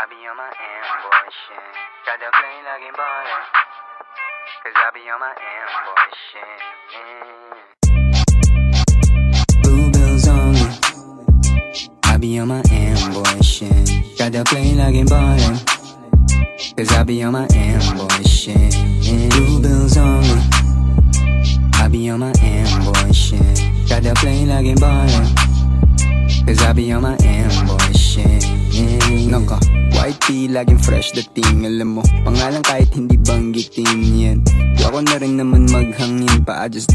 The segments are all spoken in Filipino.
I be on my amboy shit. Got that plane looking baller. Cause I be on my amboy shit. Bluebells on me. I be on my amboy shit. Got that plane looking baller. Cause I be on my amboy shit. Bluebells on me. I be on my amboy shit. Got that plane looking baller. Cause I be on my amboy shit. Yeah. Knock off. Tee, laging fresh dating Alam mo, pangalan kahit hindi banggitin yan. Ako na rin naman maghangin pa just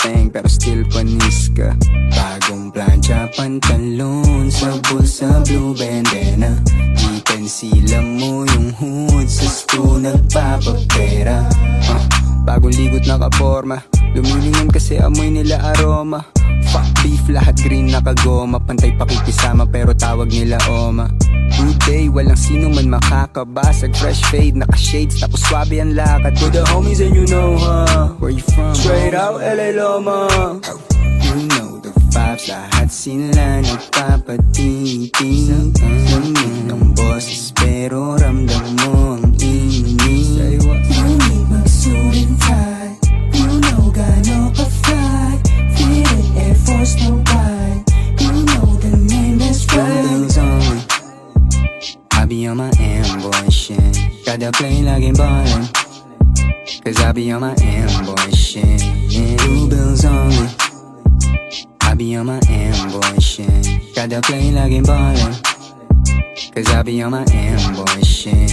thing, pero still panis ka. Bagong plancha, pantalon Sa bulsa, blue bandana. Gitan sila mo yung hood Sa sto nagpapapera. Uh, Bagong ligot na kaporma Lumilingon kasi amoy nila aroma. Fuck beef, lahat green nakagoma Pantay pakikisama pero tawag nila oma. Good walang sino man makakabasag Fresh fade, naka-shades, tapos swabe ang lakad. To the homies and you know, huh? Where you from? Straight out LA Loma. You know the vibes, lahat sila nagpapatingting Lamig ng boses, pero ramdam mo ang init You need mag-suit and tie. You know gano ka-fly Fitted Air Force no white You know the name is right I be on my amboy shit Got the play like in ballin' Cause I be on my amboy shit Blue bills me. I be on my amboy shit Got the play like in ballin' Cause I be on my amboy shit